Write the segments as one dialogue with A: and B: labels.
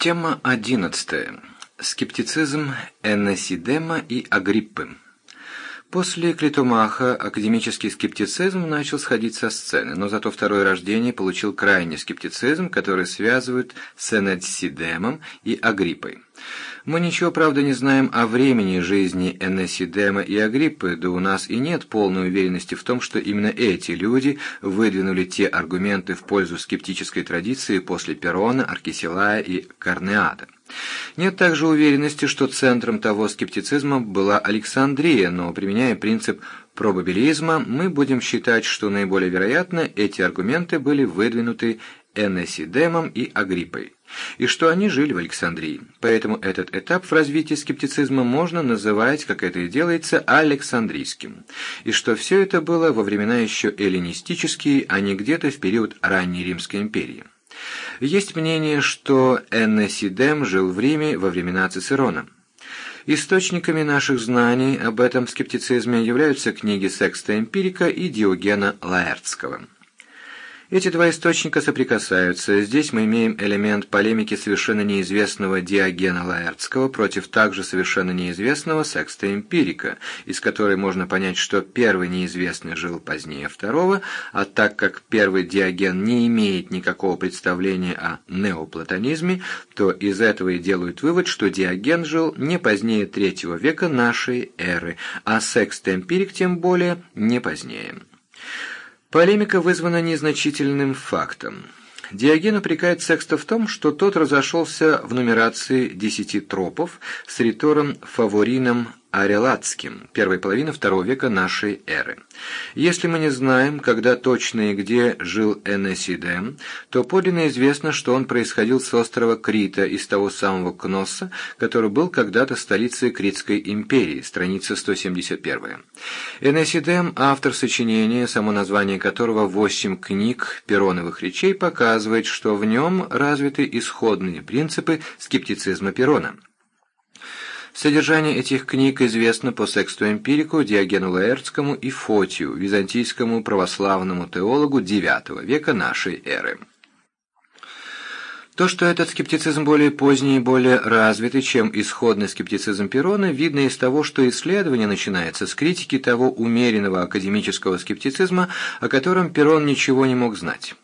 A: Тема одиннадцатая. Скептицизм Эннесидема и Агриппы. После Клитомаха академический скептицизм начал сходить со сцены, но зато второе рождение получил крайний скептицизм, который связывают с Энесидемом и Агриппой. Мы ничего, правда, не знаем о времени жизни Энесидема и Агриппы, да у нас и нет полной уверенности в том, что именно эти люди выдвинули те аргументы в пользу скептической традиции после Перона, Аркисилая и Корнеада. Нет также уверенности, что центром того скептицизма была Александрия, но применяя принцип пробабилизма, мы будем считать, что наиболее вероятно эти аргументы были выдвинуты Энесидемом и Агриппой, и что они жили в Александрии. Поэтому этот этап в развитии скептицизма можно называть, как это и делается, Александрийским, и что все это было во времена еще эллинистические, а не где-то в период ранней Римской империи. Есть мнение, что Эннесидем жил в Риме во времена Цицерона. Источниками наших знаний об этом скептицизме являются книги Секста Эмпирика и Диогена Лаэртского. Эти два источника соприкасаются. Здесь мы имеем элемент полемики совершенно неизвестного Диогена Лаэртского против также совершенно неизвестного Секста Эмпирика, из которой можно понять, что первый неизвестный жил позднее второго, а так как первый Диоген не имеет никакого представления о неоплатонизме, то из этого и делают вывод, что Диоген жил не позднее третьего века нашей эры, а Секст Эмпирик тем более не позднее. Полемика вызвана незначительным фактом. Диоген упрекает Секста в том, что тот разошелся в нумерации десяти тропов с ритором Фаворином Арелатским, первой половины второго века нашей эры. Если мы не знаем, когда точно и где жил Энесидем, то подлинно известно, что он происходил с острова Крита, из того самого Кносса, который был когда-то столицей Критской империи, страница 171. Энесидем – автор сочинения, само название которого «Восемь книг Пероновых речей» показывает, что в нем развиты исходные принципы скептицизма Перона. Содержание этих книг известно по Сексту Эмпирику, Диогену Лаэртскому и Фотию, византийскому православному теологу IX века нашей эры. То, что этот скептицизм более поздний и более развитый, чем исходный скептицизм Перона, видно из того, что исследование начинается с критики того умеренного академического скептицизма, о котором Перон ничего не мог знать.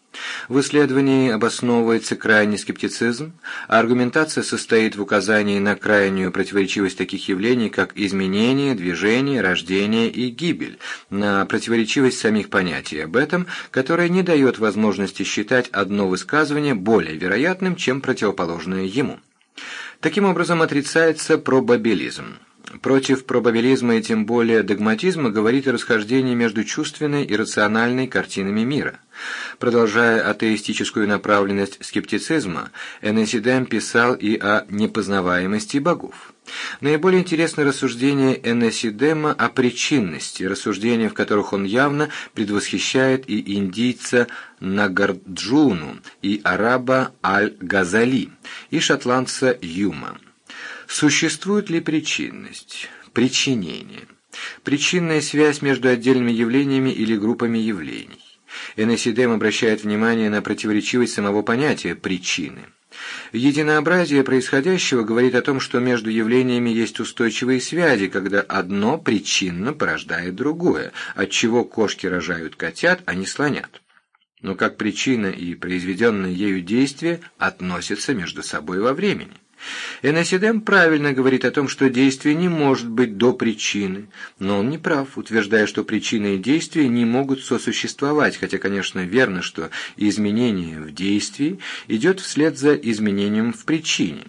A: В исследовании обосновывается крайний скептицизм, а аргументация состоит в указании на крайнюю противоречивость таких явлений, как изменение, движение, рождение и гибель, на противоречивость самих понятий об этом, которая не дает возможности считать одно высказывание более вероятным, чем противоположное ему. Таким образом отрицается пробабилизм. Против пробабилизма и тем более догматизма говорит расхождение между чувственной и рациональной картинами мира. Продолжая атеистическую направленность скептицизма, Энесидем писал и о непознаваемости богов. Наиболее интересно рассуждение Энесидема о причинности, рассуждения, в которых он явно предвосхищает и индийца Нагарджуну, и араба Аль-Газали, и шотландца Юма. Существует ли причинность? Причинение. Причинная связь между отдельными явлениями или группами явлений. Энесидем обращает внимание на противоречивость самого понятия «причины». Единообразие происходящего говорит о том, что между явлениями есть устойчивые связи, когда одно причинно порождает другое, отчего кошки рожают котят, а не слонят. Но как причина и произведенное ею действие относятся между собой во времени. Энесидем правильно говорит о том, что действие не может быть до причины, но он не прав, утверждая, что причина и действие не могут сосуществовать, хотя, конечно, верно, что изменение в действии идет вслед за изменением в причине.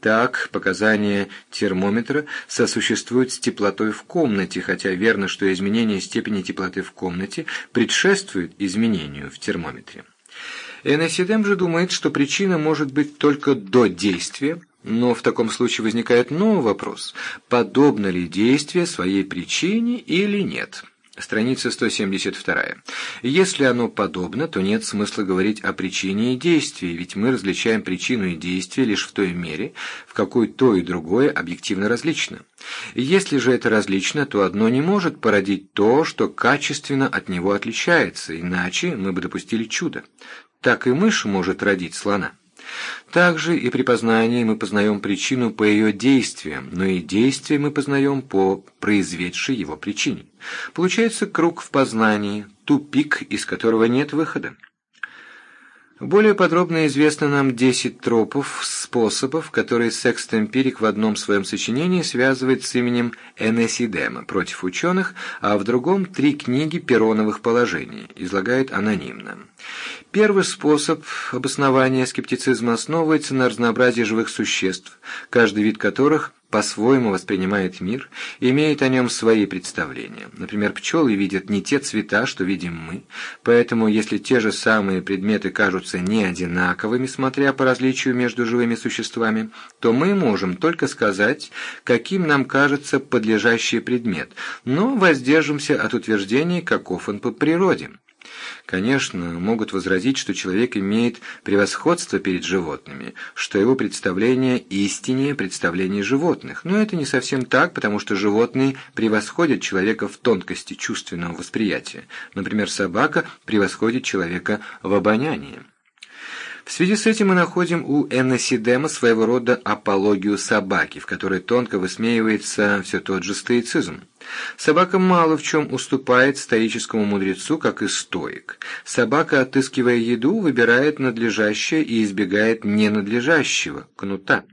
A: Так, показания термометра сосуществуют с теплотой в комнате, хотя верно, что изменение степени теплоты в комнате предшествует изменению в термометре. Энесидем же думает, что причина может быть только до действия, но в таком случае возникает новый вопрос, подобно ли действие своей причине или нет. Страница 172. Если оно подобно, то нет смысла говорить о причине и действии, ведь мы различаем причину и действие лишь в той мере, в какой то и другое объективно различно. Если же это различно, то одно не может породить то, что качественно от него отличается, иначе мы бы допустили чудо. Так и мышь может родить слона. Также и при познании мы познаем причину по ее действиям, но и действия мы познаем по произведшей его причине. Получается круг в познании, тупик, из которого нет выхода. Более подробно известно нам 10 тропов, способов, которые секст-эмпирик в одном своем сочинении связывает с именем Энесидема против ученых, а в другом три книги пероновых положений, излагает анонимно. Первый способ обоснования скептицизма основывается на разнообразии живых существ, каждый вид которых по-своему воспринимает мир и имеет о нем свои представления. Например, пчелы видят не те цвета, что видим мы, поэтому если те же самые предметы кажутся не одинаковыми, смотря по различию между живыми существами, то мы можем только сказать, каким нам кажется подлежащий предмет, но воздержимся от утверждений, каков он по природе. Конечно, могут возразить, что человек имеет превосходство перед животными, что его представление истиннее представлений животных, но это не совсем так, потому что животные превосходят человека в тонкости чувственного восприятия. Например, собака превосходит человека в обонянии. В связи с этим мы находим у Эннесидема своего рода апологию собаки, в которой тонко высмеивается все тот же стоицизм. Собака мало в чем уступает стоическому мудрецу, как и стоик. Собака, отыскивая еду, выбирает надлежащее и избегает ненадлежащего, кнута.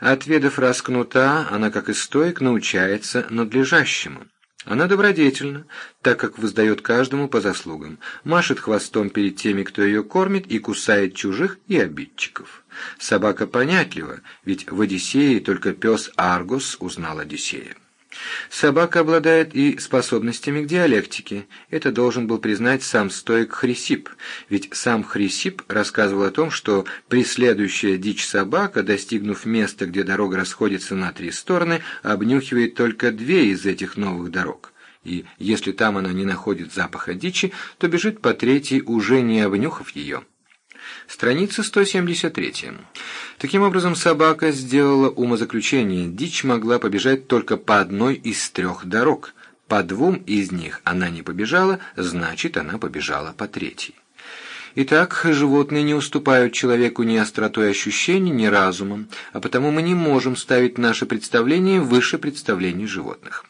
A: Отведав раз кнута, она, как и стоик, научается надлежащему. Она добродетельна, так как воздает каждому по заслугам, машет хвостом перед теми, кто ее кормит, и кусает чужих и обидчиков. Собака понятлива, ведь в Одиссее только пес Аргус узнал Одиссея. Собака обладает и способностями к диалектике. Это должен был признать сам стоик Хрисип, ведь сам Хрисип рассказывал о том, что преследующая дичь собака, достигнув места, где дорога расходится на три стороны, обнюхивает только две из этих новых дорог. И если там она не находит запаха дичи, то бежит по третьей, уже не обнюхав ее. Страница 173. Таким образом, собака сделала умозаключение. Дичь могла побежать только по одной из трех дорог. По двум из них она не побежала, значит, она побежала по третьей. Итак, животные не уступают человеку ни остротой ощущений, ни разумом, а потому мы не можем ставить наше представление выше представлений животных.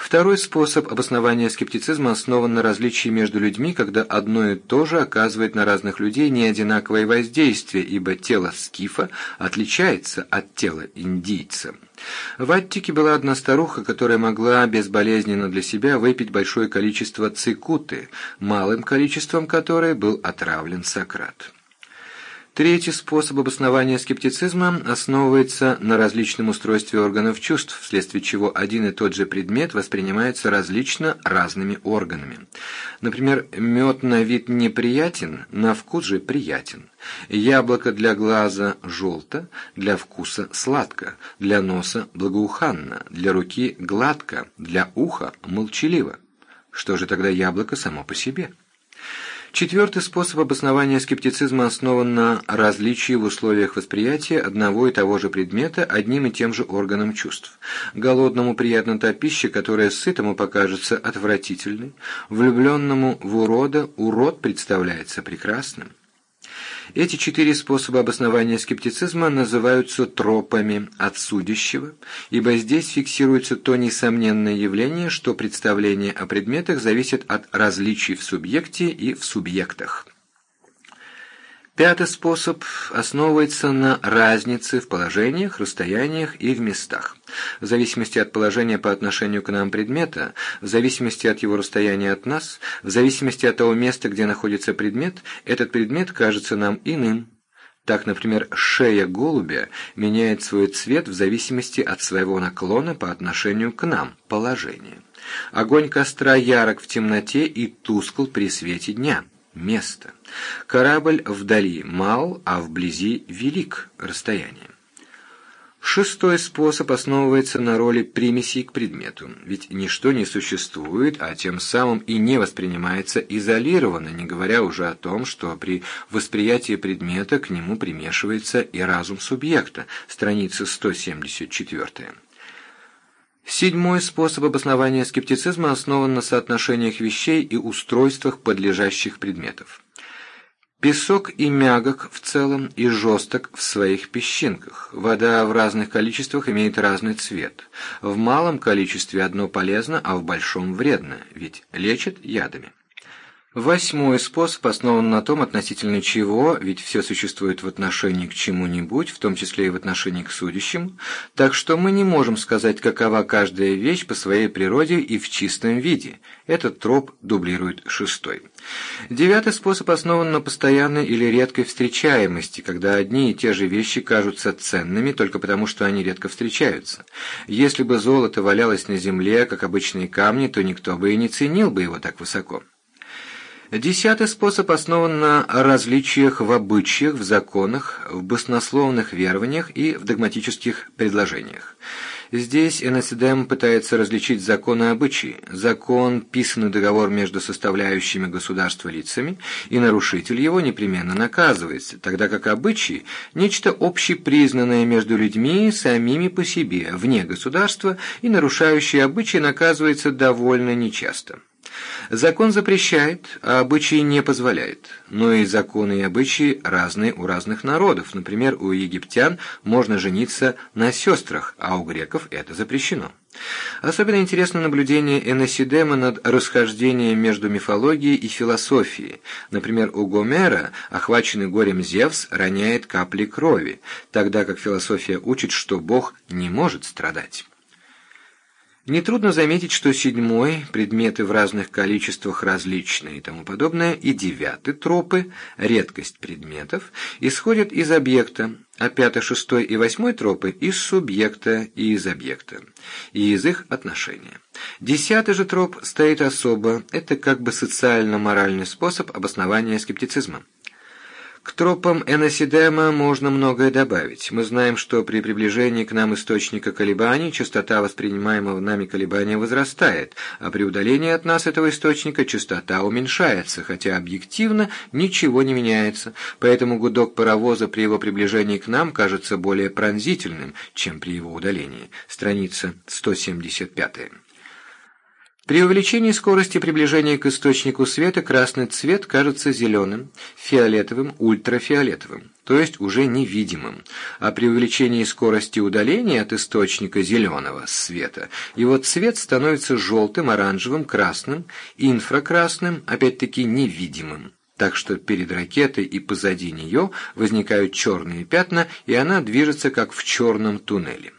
A: Второй способ обоснования скептицизма основан на различии между людьми, когда одно и то же оказывает на разных людей неодинаковое воздействие, ибо тело скифа отличается от тела индийца. В Аттике была одна старуха, которая могла безболезненно для себя выпить большое количество цикуты, малым количеством которой был отравлен Сократ. Третий способ обоснования скептицизма основывается на различном устройстве органов чувств, вследствие чего один и тот же предмет воспринимается различно разными органами. Например, мед на вид неприятен, на вкус же приятен. Яблоко для глаза желто, для вкуса сладко, для носа благоуханно, для руки гладко, для уха молчаливо. Что же тогда яблоко само по себе? Четвертый способ обоснования скептицизма основан на различии в условиях восприятия одного и того же предмета одним и тем же органом чувств. Голодному приятна та пища, которая сытому покажется отвратительной, влюбленному в урода урод представляется прекрасным. Эти четыре способа обоснования скептицизма называются тропами от судящего, ибо здесь фиксируется то несомненное явление, что представление о предметах зависит от различий в субъекте и в субъектах. Пятый способ основывается на разнице в положениях, расстояниях и в местах. В зависимости от положения по отношению к нам предмета, в зависимости от его расстояния от нас, в зависимости от того места, где находится предмет, этот предмет кажется нам иным. Так, например, шея голубя меняет свой цвет в зависимости от своего наклона по отношению к нам, положения. Огонь костра ярок в темноте и тускл при свете дня место. Корабль вдали мал, а вблизи велик расстояние. Шестой способ основывается на роли примесей к предмету, ведь ничто не существует, а тем самым и не воспринимается изолированно, не говоря уже о том, что при восприятии предмета к нему примешивается и разум субъекта, страница 174. Седьмой способ обоснования скептицизма основан на соотношениях вещей и устройствах подлежащих предметов. Песок и мягок в целом, и жесток в своих песчинках. Вода в разных количествах имеет разный цвет. В малом количестве одно полезно, а в большом вредно, ведь лечит ядами. Восьмой способ основан на том, относительно чего, ведь все существует в отношении к чему-нибудь, в том числе и в отношении к судящему, так что мы не можем сказать, какова каждая вещь по своей природе и в чистом виде. Этот троп дублирует шестой. Девятый способ основан на постоянной или редкой встречаемости, когда одни и те же вещи кажутся ценными только потому, что они редко встречаются. Если бы золото валялось на земле, как обычные камни, то никто бы и не ценил бы его так высоко. Десятый способ основан на различиях в обычаях, в законах, в баснословных верованиях и в догматических предложениях. Здесь Энесидем пытается различить закон и обычаи. Закон – писанный договор между составляющими государства лицами, и нарушитель его непременно наказывается, тогда как обычаи – нечто общепризнанное между людьми самими по себе, вне государства, и нарушающий обычаи наказывается довольно нечасто. Закон запрещает, а обычаи не позволяет. Но и законы и обычаи разные у разных народов. Например, у египтян можно жениться на сестрах, а у греков это запрещено. Особенно интересно наблюдение Энесидема над расхождением между мифологией и философией. Например, у Гомера, охваченный горем Зевс, роняет капли крови, тогда как философия учит, что Бог не может страдать. Нетрудно заметить, что седьмой, предметы в разных количествах различные и тому подобное, и девятый, тропы, редкость предметов, исходят из объекта, а пятый, шестой и восьмой тропы из субъекта и из объекта, и из их отношения. Десятый же троп стоит особо, это как бы социально-моральный способ обоснования скептицизма. К тропам Эносидема можно многое добавить. Мы знаем, что при приближении к нам источника колебаний частота воспринимаемого нами колебания возрастает, а при удалении от нас этого источника частота уменьшается, хотя объективно ничего не меняется, поэтому гудок паровоза при его приближении к нам кажется более пронзительным, чем при его удалении. Страница 175. При увеличении скорости приближения к источнику света красный цвет кажется зеленым, фиолетовым, ультрафиолетовым, то есть уже невидимым, а при увеличении скорости удаления от источника зеленого света его цвет становится желтым, оранжевым, красным, инфракрасным, опять-таки невидимым. Так что перед ракетой и позади нее возникают черные пятна, и она движется как в черном туннеле.